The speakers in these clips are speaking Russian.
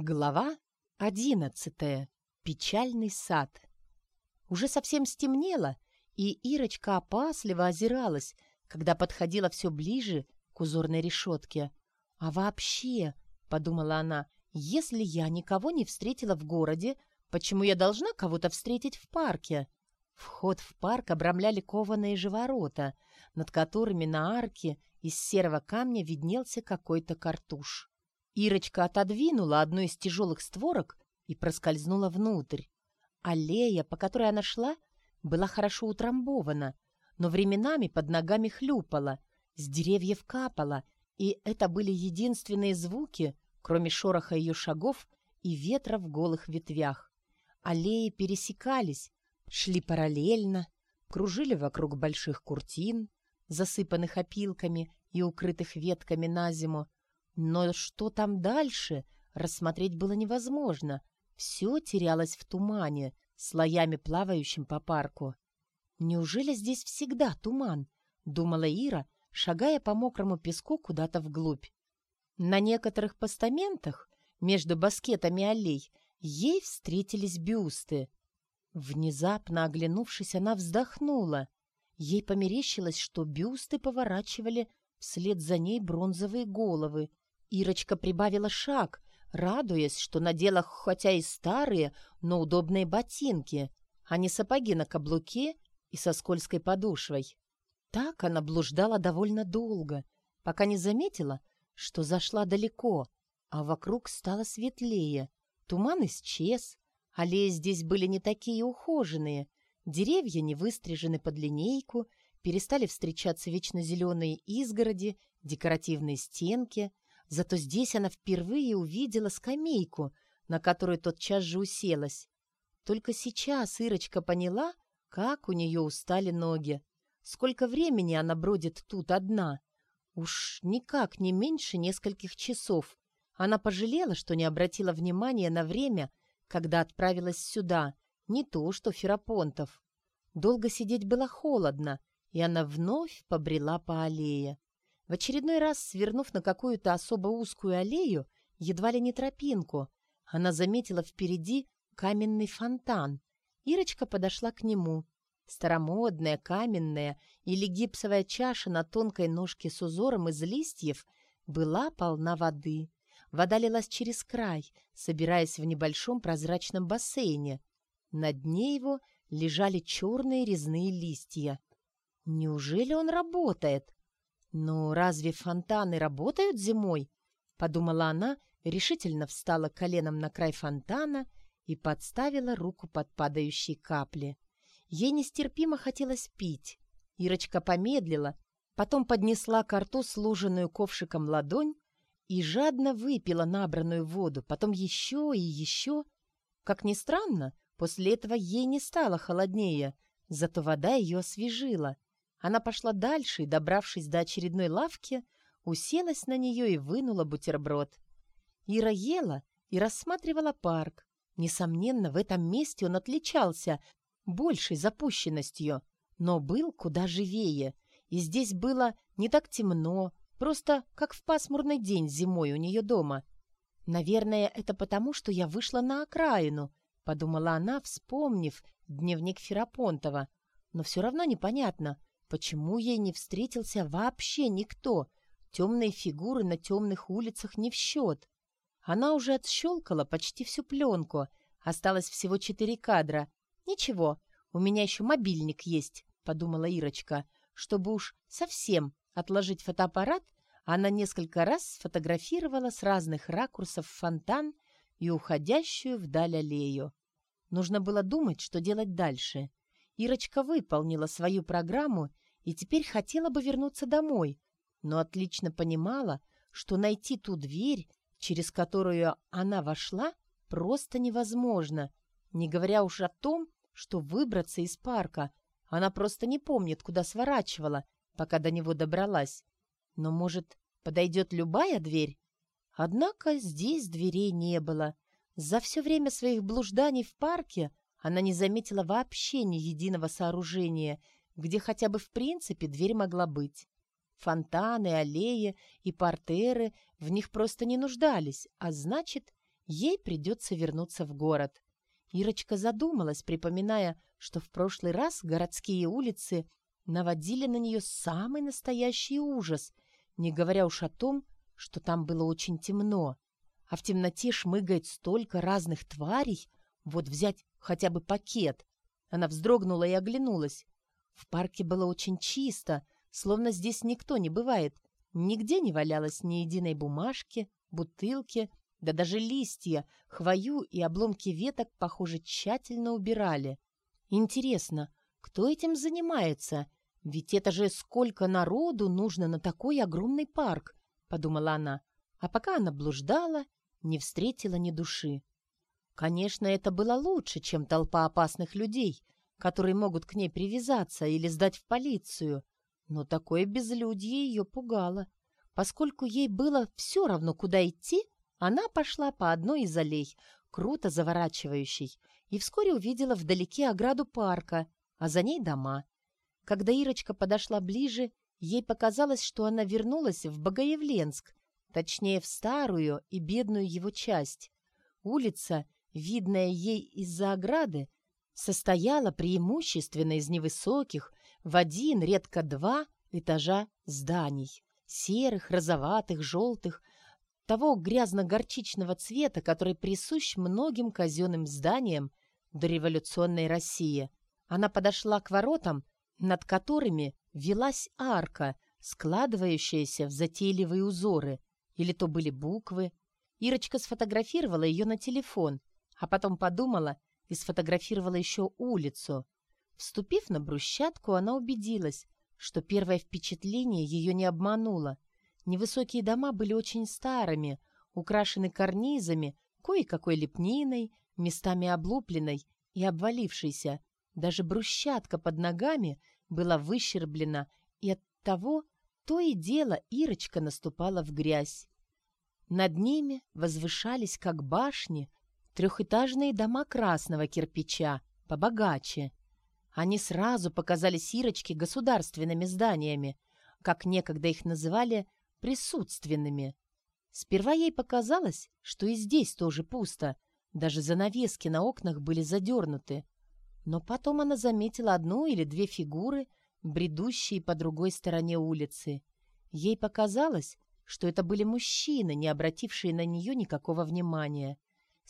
Глава одиннадцатая. Печальный сад. Уже совсем стемнело, и Ирочка опасливо озиралась, когда подходила все ближе к узорной решетке. «А вообще», — подумала она, — «если я никого не встретила в городе, почему я должна кого-то встретить в парке?» Вход в парк обрамляли кованые же ворота, над которыми на арке из серого камня виднелся какой-то картуш. Ирочка отодвинула одну из тяжелых створок и проскользнула внутрь. Аллея, по которой она шла, была хорошо утрамбована, но временами под ногами хлюпала, с деревьев капала, и это были единственные звуки, кроме шороха ее шагов и ветра в голых ветвях. Аллеи пересекались, шли параллельно, кружили вокруг больших куртин, засыпанных опилками и укрытых ветками на зиму, но что там дальше, рассмотреть было невозможно. Все терялось в тумане, слоями плавающим по парку. «Неужели здесь всегда туман?» — думала Ира, шагая по мокрому песку куда-то вглубь. На некоторых постаментах между баскетами аллей ей встретились бюсты. Внезапно оглянувшись, она вздохнула. Ей померещилось, что бюсты поворачивали вслед за ней бронзовые головы, Ирочка прибавила шаг, радуясь, что надела хотя и старые, но удобные ботинки, а не сапоги на каблуке и со скользкой подошвой. Так она блуждала довольно долго, пока не заметила, что зашла далеко, а вокруг стало светлее. Туман исчез, аллеи здесь были не такие ухоженные, деревья не выстрижены под линейку, перестали встречаться вечно зеленые изгороди, декоративные стенки — Зато здесь она впервые увидела скамейку, на которую тотчас же уселась. Только сейчас Ирочка поняла, как у нее устали ноги. Сколько времени она бродит тут одна? Уж никак не меньше нескольких часов. Она пожалела, что не обратила внимания на время, когда отправилась сюда, не то что Ферапонтов. Долго сидеть было холодно, и она вновь побрела по аллее. В очередной раз, свернув на какую-то особо узкую аллею, едва ли не тропинку, она заметила впереди каменный фонтан. Ирочка подошла к нему. Старомодная, каменная или гипсовая чаша на тонкой ножке с узором из листьев была полна воды. Вода лилась через край, собираясь в небольшом прозрачном бассейне. На дне его лежали черные резные листья. Неужели он работает? «Ну, разве фонтаны работают зимой?» — подумала она, решительно встала коленом на край фонтана и подставила руку под падающие капли. Ей нестерпимо хотелось пить. Ирочка помедлила, потом поднесла к рту служенную ковшиком ладонь и жадно выпила набранную воду, потом еще и еще. Как ни странно, после этого ей не стало холоднее, зато вода ее освежила — она пошла дальше и, добравшись до очередной лавки, уселась на нее и вынула бутерброд. Ира ела и рассматривала парк. Несомненно, в этом месте он отличался большей запущенностью, но был куда живее, и здесь было не так темно, просто как в пасмурный день зимой у нее дома. «Наверное, это потому, что я вышла на окраину», — подумала она, вспомнив дневник Ферапонтова. «Но все равно непонятно, Почему ей не встретился вообще никто? Темные фигуры на темных улицах не в счет. Она уже отщелкала почти всю пленку. Осталось всего четыре кадра. «Ничего, у меня еще мобильник есть», — подумала Ирочка. Чтобы уж совсем отложить фотоаппарат, она несколько раз сфотографировала с разных ракурсов фонтан и уходящую вдаль аллею. Нужно было думать, что делать дальше. Ирочка выполнила свою программу и теперь хотела бы вернуться домой, но отлично понимала, что найти ту дверь, через которую она вошла, просто невозможно, не говоря уж о том, что выбраться из парка. Она просто не помнит, куда сворачивала, пока до него добралась. Но, может, подойдет любая дверь? Однако здесь дверей не было. За все время своих блужданий в парке она не заметила вообще ни единого сооружения, где хотя бы в принципе дверь могла быть. Фонтаны, аллеи и портеры в них просто не нуждались, а значит, ей придется вернуться в город. Ирочка задумалась, припоминая, что в прошлый раз городские улицы наводили на нее самый настоящий ужас, не говоря уж о том, что там было очень темно. А в темноте шмыгает столько разных тварей. Вот взять хотя бы пакет. Она вздрогнула и оглянулась. В парке было очень чисто, словно здесь никто не бывает. Нигде не валялось ни единой бумажки, бутылки, да даже листья, хвою и обломки веток, похоже, тщательно убирали. Интересно, кто этим занимается? Ведь это же сколько народу нужно на такой огромный парк, подумала она. А пока она блуждала, не встретила ни души. Конечно, это было лучше, чем толпа опасных людей, которые могут к ней привязаться или сдать в полицию. Но такое безлюдье ее пугало. Поскольку ей было все равно, куда идти, она пошла по одной из аллей, круто заворачивающей, и вскоре увидела вдалеке ограду парка, а за ней дома. Когда Ирочка подошла ближе, ей показалось, что она вернулась в Богоявленск, точнее, в старую и бедную его часть. Улица, видная ей из-за ограды, состояла преимущественно из невысоких, в один, редко два этажа зданий, серых, розоватых, желтых, того грязно-горчичного цвета, который присущ многим казенным зданиям дореволюционной России. Она подошла к воротам, над которыми велась арка, складывающаяся в затейливые узоры, или то были буквы. Ирочка сфотографировала ее на телефон, а потом подумала и сфотографировала еще улицу. Вступив на брусчатку, она убедилась, что первое впечатление ее не обмануло. Невысокие дома были очень старыми, украшены карнизами, кое-какой лепниной, местами облупленной и обвалившейся. Даже брусчатка под ногами была выщерблена, и от того то и дело Ирочка наступала в грязь. Над ними возвышались, как башни, трехэтажные дома красного кирпича, побогаче. Они сразу показались Ирочке государственными зданиями, как некогда их называли присутственными. Сперва ей показалось, что и здесь тоже пусто, даже занавески на окнах были задернуты. Но потом она заметила одну или две фигуры, бредущие по другой стороне улицы. Ей показалось, что это были мужчины, не обратившие на нее никакого внимания.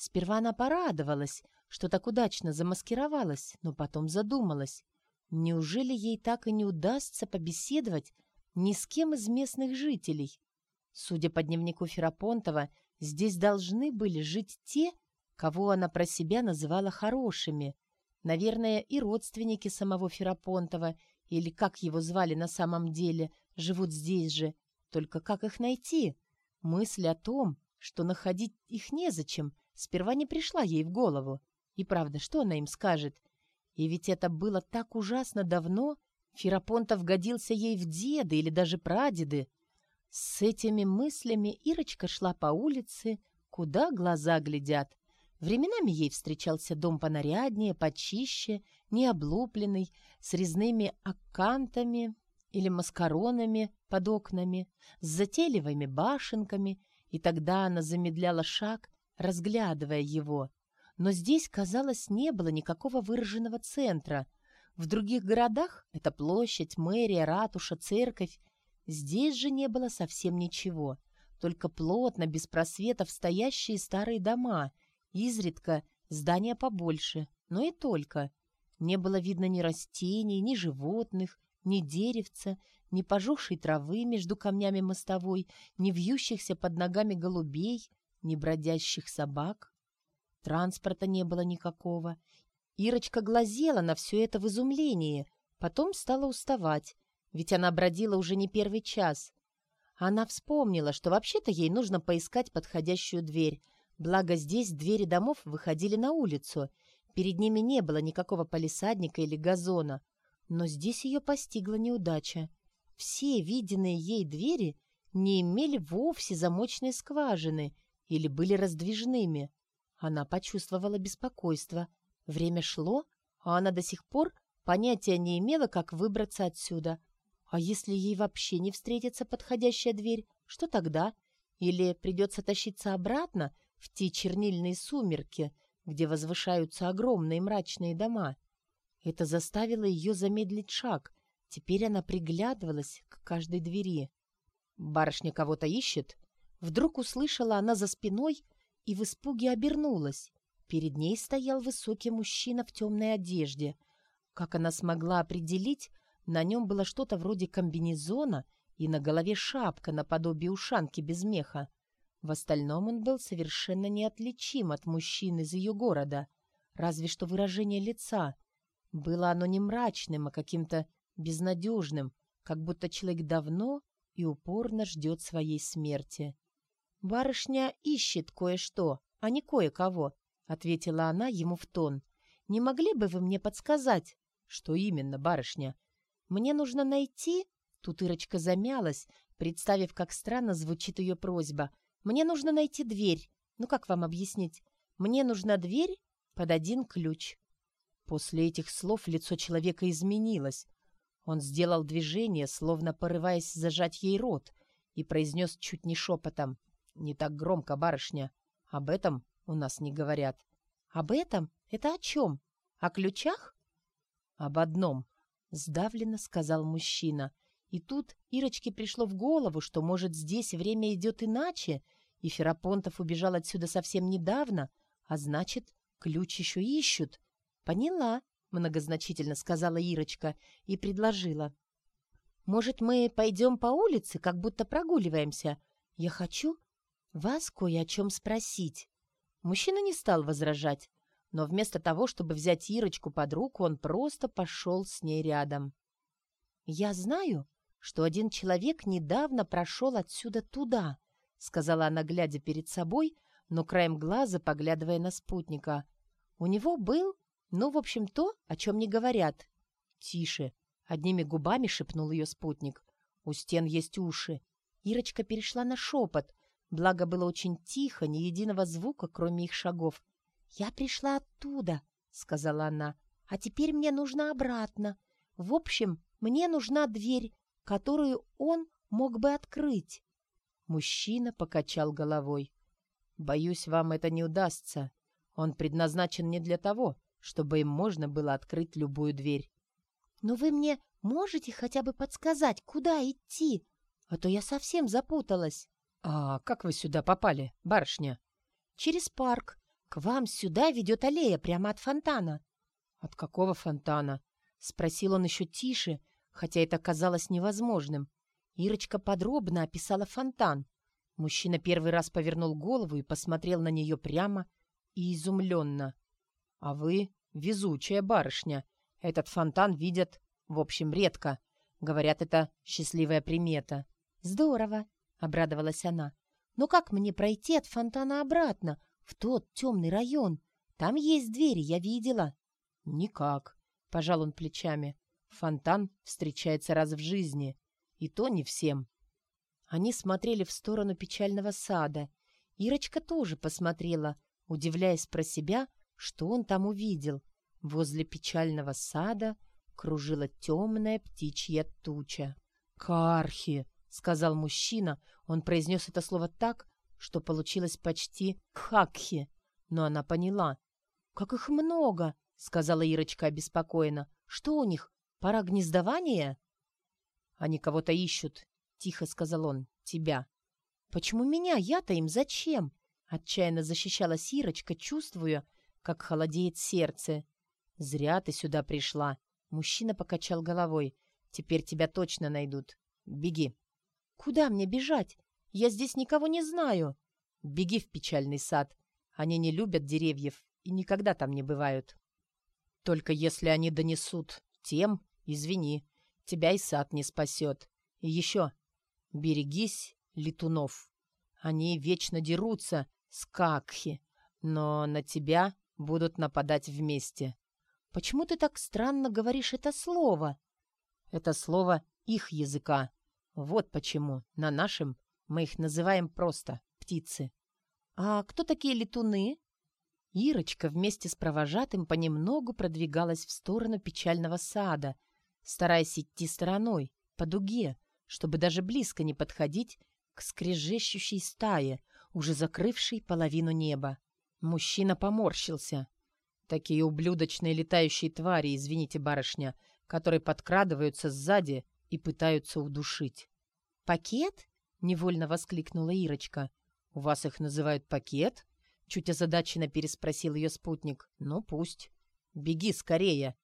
Сперва она порадовалась, что так удачно замаскировалась, но потом задумалась. Неужели ей так и не удастся побеседовать ни с кем из местных жителей. Судя по дневнику Ферапонтова, здесь должны были жить те, кого она про себя называла хорошими. Наверное, и родственники самого Ферапонтова, или как его звали на самом деле, живут здесь же. Только как их найти? Мысль о том, что находить их незачем, сперва не пришла ей в голову. И правда, что она им скажет? И ведь это было так ужасно давно, Ферапонтов годился ей в деды или даже прадеды. С этими мыслями Ирочка шла по улице, куда глаза глядят. Временами ей встречался дом понаряднее, почище, необлупленный, с резными аккантами или маскаронами под окнами, с затейливыми башенками, и тогда она замедляла шаг, разглядывая его. Но здесь, казалось, не было никакого выраженного центра — в других городах это площадь, мэрия, ратуша, церковь. Здесь же не было совсем ничего, только плотно, без просветов стоящие старые дома, изредка здания побольше, но и только. Не было видно ни растений, ни животных, ни деревца, ни пожухшей травы между камнями мостовой, ни вьющихся под ногами голубей, ни бродящих собак. Транспорта не было никакого, Ирочка глазела на все это в изумлении, потом стала уставать, ведь она бродила уже не первый час. Она вспомнила, что вообще-то ей нужно поискать подходящую дверь, благо здесь двери домов выходили на улицу, перед ними не было никакого палисадника или газона. Но здесь ее постигла неудача. Все виденные ей двери не имели вовсе замочной скважины или были раздвижными. Она почувствовала беспокойство — Время шло, а она до сих пор понятия не имела, как выбраться отсюда. А если ей вообще не встретится подходящая дверь, что тогда? Или придется тащиться обратно, в те чернильные сумерки, где возвышаются огромные мрачные дома. Это заставило ее замедлить шаг. Теперь она приглядывалась к каждой двери. «Барышня кого-то ищет?» Вдруг услышала она за спиной и в испуге обернулась. Перед ней стоял высокий мужчина в темной одежде. Как она смогла определить, на нем было что-то вроде комбинезона и на голове шапка наподобие ушанки без меха. В остальном он был совершенно неотличим от мужчин из ее города, разве что выражение лица. Было оно не мрачным, а каким-то безнадежным, как будто человек давно и упорно ждет своей смерти. «Барышня ищет кое-что, а не кое-кого», — ответила она ему в тон. «Не могли бы вы мне подсказать?» «Что именно, барышня?» «Мне нужно найти...» Тут Ирочка замялась, представив, как странно звучит ее просьба. «Мне нужно найти дверь. Ну, как вам объяснить? Мне нужна дверь под один ключ». После этих слов лицо человека изменилось. Он сделал движение, словно порываясь зажать ей рот, и произнес чуть не шепотом. «Не так громко, барышня. Об этом у нас не говорят». «Об этом? Это о чем? О ключах?» «Об одном», — сдавленно сказал мужчина. И тут Ирочке пришло в голову, что, может, здесь время идет иначе, и Ферапонтов убежал отсюда совсем недавно, а значит, ключ еще ищут. «Поняла», — многозначительно сказала Ирочка и предложила. «Может, мы пойдем по улице, как будто прогуливаемся? Я хочу вас кое о чем спросить». Мужчина не стал возражать, но вместо того, чтобы взять Ирочку под руку, он просто пошел с ней рядом. «Я знаю, что один человек недавно прошел отсюда туда», — сказала она, глядя перед собой, но краем глаза поглядывая на спутника. «У него был, ну, в общем, то, о чем не говорят». «Тише», — одними губами шепнул ее спутник. «У стен есть уши». Ирочка перешла на шепот, благо было очень тихо, ни единого звука, кроме их шагов. «Я пришла оттуда», — сказала она, — «а теперь мне нужно обратно. В общем, мне нужна дверь, которую он мог бы открыть». Мужчина покачал головой. «Боюсь, вам это не удастся. Он предназначен не для того, чтобы им можно было открыть любую дверь». «Но вы мне можете хотя бы подсказать, куда идти? А то я совсем запуталась». «А как вы сюда попали, барышня?» «Через парк. К вам сюда ведет аллея прямо от фонтана». «От какого фонтана?» — спросил он еще тише, хотя это казалось невозможным. Ирочка подробно описала фонтан. Мужчина первый раз повернул голову и посмотрел на нее прямо и изумленно. «А вы везучая барышня. Этот фонтан видят, в общем, редко. Говорят, это счастливая примета». «Здорово!» — обрадовалась она. «Но как мне пройти от фонтана обратно, в тот темный район? Там есть двери, я видела». «Никак», — пожал он плечами. «Фонтан встречается раз в жизни, и то не всем». Они смотрели в сторону печального сада. Ирочка тоже посмотрела, удивляясь про себя, что он там увидел. Возле печального сада кружила темная птичья туча. «Кархи!» — сказал мужчина. Он произнес это слово так, что получилось почти «кхакхи», но она поняла. «Как их много!» — сказала Ирочка обеспокоенно. «Что у них? Пора гнездования?» «Они кого-то ищут», — тихо сказал он. «Тебя». «Почему меня? Я-то им зачем?» Отчаянно защищалась Ирочка, чувствуя, как холодеет сердце. «Зря ты сюда пришла». Мужчина покачал головой. «Теперь тебя точно найдут. Беги». «Куда мне бежать? Я здесь никого не знаю». «Беги в печальный сад. Они не любят деревьев и никогда там не бывают. Только если они донесут тем, извини, тебя и сад не спасет. И еще, берегись летунов. Они вечно дерутся с какхи, но на тебя будут нападать вместе. Почему ты так странно говоришь это слово? Это слово их языка. Вот почему на нашем мы их называем просто птицы. А кто такие летуны? Ирочка вместе с провожатым понемногу продвигалась в сторону печального сада, стараясь идти стороной, по дуге, чтобы даже близко не подходить к скрежещущей стае. уже закрывший половину неба. Мужчина поморщился. Такие ублюдочные летающие твари, извините, барышня, которые подкрадываются сзади и пытаются удушить. «Пакет?» — невольно воскликнула Ирочка. «У вас их называют пакет?» — чуть озадаченно переспросил ее спутник. «Ну, пусть. Беги скорее!»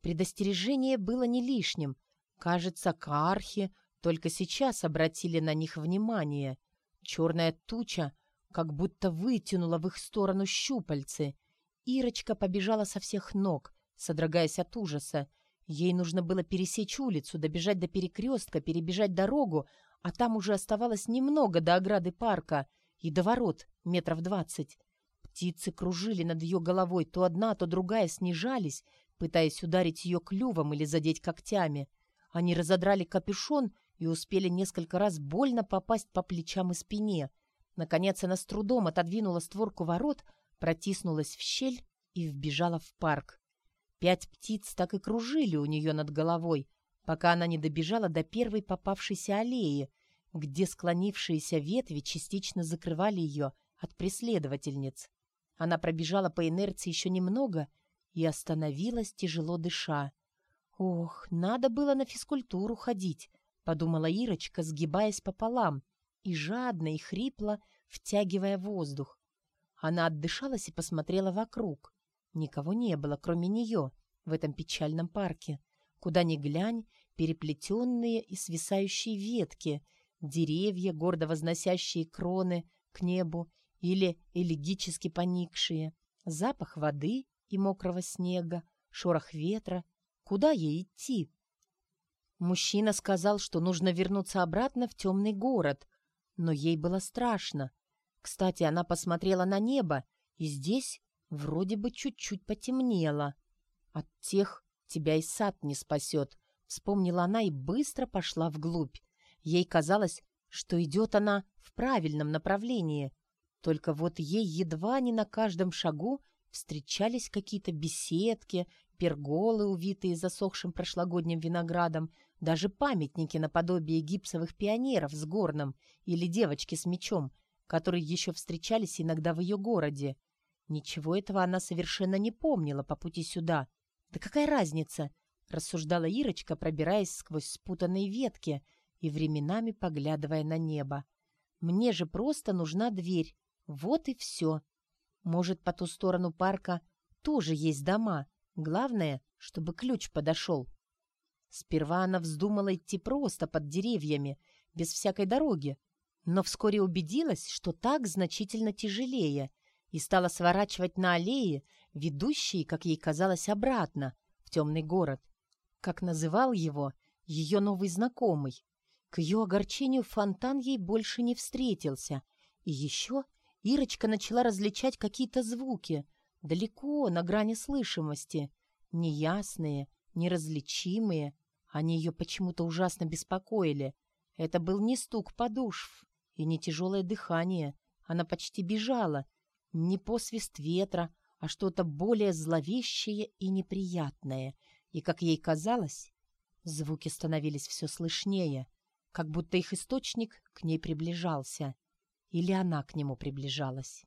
Предостережение было не лишним. Кажется, кархи только сейчас обратили на них внимание. Черная туча как будто вытянула в их сторону щупальцы. Ирочка побежала со всех ног, содрогаясь от ужаса. Ей нужно было пересечь улицу, добежать до перекрестка, перебежать дорогу, а там уже оставалось немного до ограды парка и до ворот метров двадцать. Птицы кружили над ее головой, то одна, то другая снижались, пытаясь ударить ее клювом или задеть когтями. Они разодрали капюшон и успели несколько раз больно попасть по плечам и спине. Наконец она с трудом отодвинула створку ворот, протиснулась в щель и вбежала в парк. Пять птиц так и кружили у нее над головой, пока она не добежала до первой попавшейся аллеи, где склонившиеся ветви частично закрывали ее от преследовательниц. Она пробежала по инерции еще немного и остановилась, тяжело дыша. «Ох, надо было на физкультуру ходить», — подумала Ирочка, сгибаясь пополам и жадно и хрипло втягивая воздух. Она отдышалась и посмотрела вокруг. Никого не было, кроме нее, в этом печальном парке. Куда ни глянь, переплетенные и свисающие ветки, деревья, гордо возносящие кроны к небу или элегически поникшие, запах воды и мокрого снега, шорох ветра. Куда ей идти? Мужчина сказал, что нужно вернуться обратно в темный город, но ей было страшно. Кстати, она посмотрела на небо, и здесь вроде бы чуть-чуть потемнело. От тех тебя и сад не спасет, вспомнила она и быстро пошла вглубь. Ей казалось, что идет она в правильном направлении. Только вот ей едва не на каждом шагу встречались какие-то беседки, перголы, увитые засохшим прошлогодним виноградом, даже памятники наподобие гипсовых пионеров с горном или девочки с мечом, которые еще встречались иногда в ее городе. Ничего этого она совершенно не помнила по пути сюда. «Да какая разница?» — рассуждала Ирочка, пробираясь сквозь спутанные ветки и временами поглядывая на небо. «Мне же просто нужна дверь. Вот и все. Может, по ту сторону парка тоже есть дома. Главное, чтобы ключ подошел». Сперва она вздумала идти просто под деревьями, без всякой дороги, но вскоре убедилась, что так значительно тяжелее, и стала сворачивать на аллеи, ведущие, как ей казалось, обратно, в темный город. Как называл его ее новый знакомый. К ее огорчению фонтан ей больше не встретился. И еще Ирочка начала различать какие-то звуки, далеко, на грани слышимости, неясные, неразличимые, они ее почему-то ужасно беспокоили. Это был не стук подушв и не тяжелое дыхание. Она почти бежала. Не посвист ветра, а что-то более зловещее и неприятное. И, как ей казалось, звуки становились все слышнее, как будто их источник к ней приближался. Или она к нему приближалась.